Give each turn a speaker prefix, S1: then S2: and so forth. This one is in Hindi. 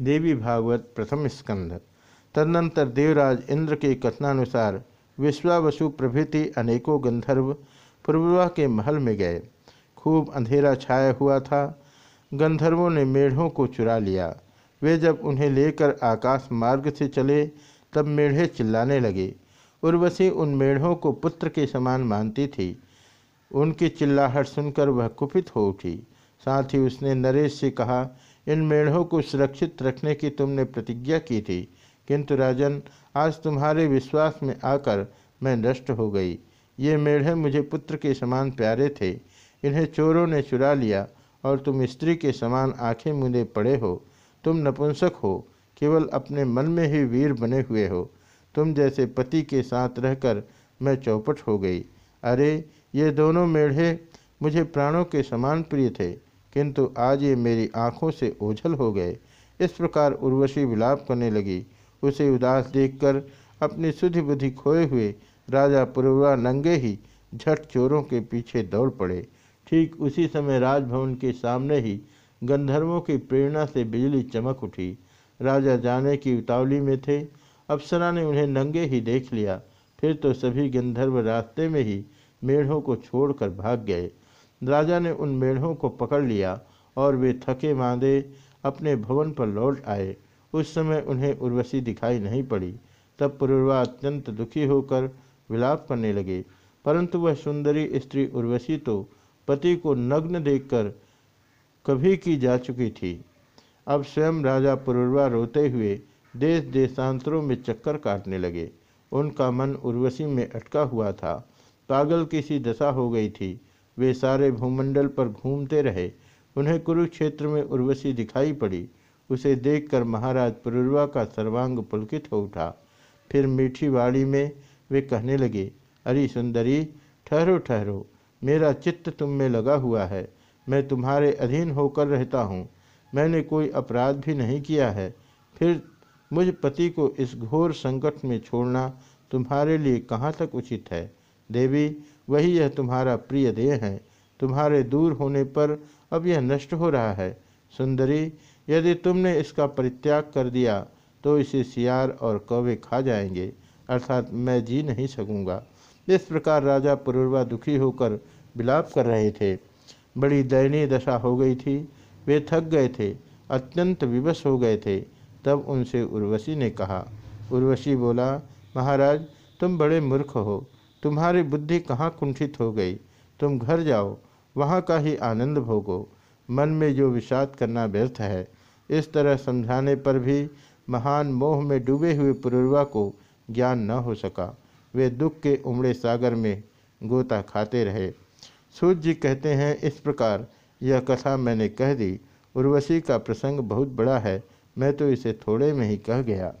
S1: देवी भागवत प्रथम स्कंध। तदनंतर देवराज इंद्र के कथनानुसार विश्वावसु प्रभृति अनेकों गंधर्व पूर्वा के महल में गए। खूब अंधेरा छाया हुआ था। गंधर्वों ने मेढ़ों को चुरा लिया। वे जब उन्हें लेकर आकाश मार्ग से चले, तब मेढ़े चिल्लाने लगे। उर्वशी उन मेढ़ों को पुत्र के समान मानती थी। उनकी चिल्लाहट सुनकर वह कुपित हो उठी। साथ ही उसने नरेश से कहा इन मेढ़ों को सुरक्षित रखने की तुमने प्रतिज्ञा की थी। किंतु राजन, आज तुम्हारे विश्वास में आकर मैं नष्ट हो गई। ये मेढ़े मुझे पुत्र के समान प्यारे थे। इन्हें चोरों ने चुरा लिया और तुम स्त्री के समान आँखें मुंदे पड़े हो। तुम नपुंसक हो, केवल अपने मन में ही वीर बने हुए हो। तुम जैसे पति के साथ रहकर मैं चौपट हो गई। अरे, ये दोनों मेढ़े मुझे प्राणों के समान प्रिय थे। किंतु आज ये मेरी आँखों से ओझल हो गए। इस प्रकार उर्वशी विलाप करने लगी। उसे उदास देखकर अपनी सुधि बुद्धि खोए हुए राजा पुरवा नंगे ही झट चोरों के पीछे दौड़ पड़े। ठीक उसी समय राजभवन के सामने ही गंधर्वों की प्रेरणा से बिजली चमक उठी। राजा जाने की उतावली में थे। अप्सरा ने उन्हें नंगे ही देख लिया। फिर तो सभी गंधर्व रास्ते में ही मेढ़ों को छोड़कर भाग गए। राजा ने उन मेढ़ों को पकड़ लिया और वे थके मांदे अपने भवन पर लौट आए। उस समय उन्हें उर्वशी दिखाई नहीं पड़ी। तब पुरुर्वा अत्यंत दुखी होकर विलाप करने लगे। परंतु वह सुंदरी स्त्री उर्वशी तो पति को नग्न देखकर कभी की जा चुकी थी। अब स्वयं राजा पुरुर्वा रोते हुए देश देशांतरों में चक्कर काटने लगे। उनका मन उर्वशी में अटका हुआ था। पागल की सी दशा हो गई थी। वे सारे भूमंडल पर घूमते रहे। उन्हें कुरुक्षेत्र में उर्वशी दिखाई पड़ी। उसे देखकर महाराज पुरुर्वा का सर्वांग पुलकित हो उठा। फिर मीठी वाड़ी में वे कहने लगे, अरे सुंदरी, ठहरो ठहरो। मेरा चित्त तुम में लगा हुआ है। मैं तुम्हारे अधीन होकर रहता हूँ। मैंने कोई अपराध भी नहीं किया है। फिर मुझ पति को इस घोर संकट में छोड़ना तुम्हारे लिए कहाँ तक उचित है? देवी, वही यह तुम्हारा प्रिय देह है। तुम्हारे दूर होने पर अब यह नष्ट हो रहा है। सुंदरी, यदि तुमने इसका परित्याग कर दिया तो इसे सियार और कौवे खा जाएँगे, अर्थात मैं जी नहीं सकूँगा। इस प्रकार राजा पुरुर्वा दुखी होकर विलाप कर रहे थे। बड़ी दयनीय दशा हो गई थी। वे थक गए थे, अत्यंत विवश हो गए थे। तब उनसे उर्वशी ने कहा, उर्वशी बोला, महाराज, तुम बड़े मूर्ख हो। तुम्हारी बुद्धि कहाँ कुंठित हो गई? तुम घर जाओ, वहाँ का ही आनंद भोगो। मन में जो विषाद करना व्यर्थ है, इस तरह समझाने पर भी महान मोह में डूबे हुए पुरुर्वा को ज्ञान न हो सका। वे दुख के उमड़े सागर में गोता खाते रहे। सूर्य जी कहते हैं, इस प्रकार यह कथा मैंने कह दी। उर्वशी का प्रसंग बहुत बड़ा है, मैं तो इसे थोड़े में ही कह गया।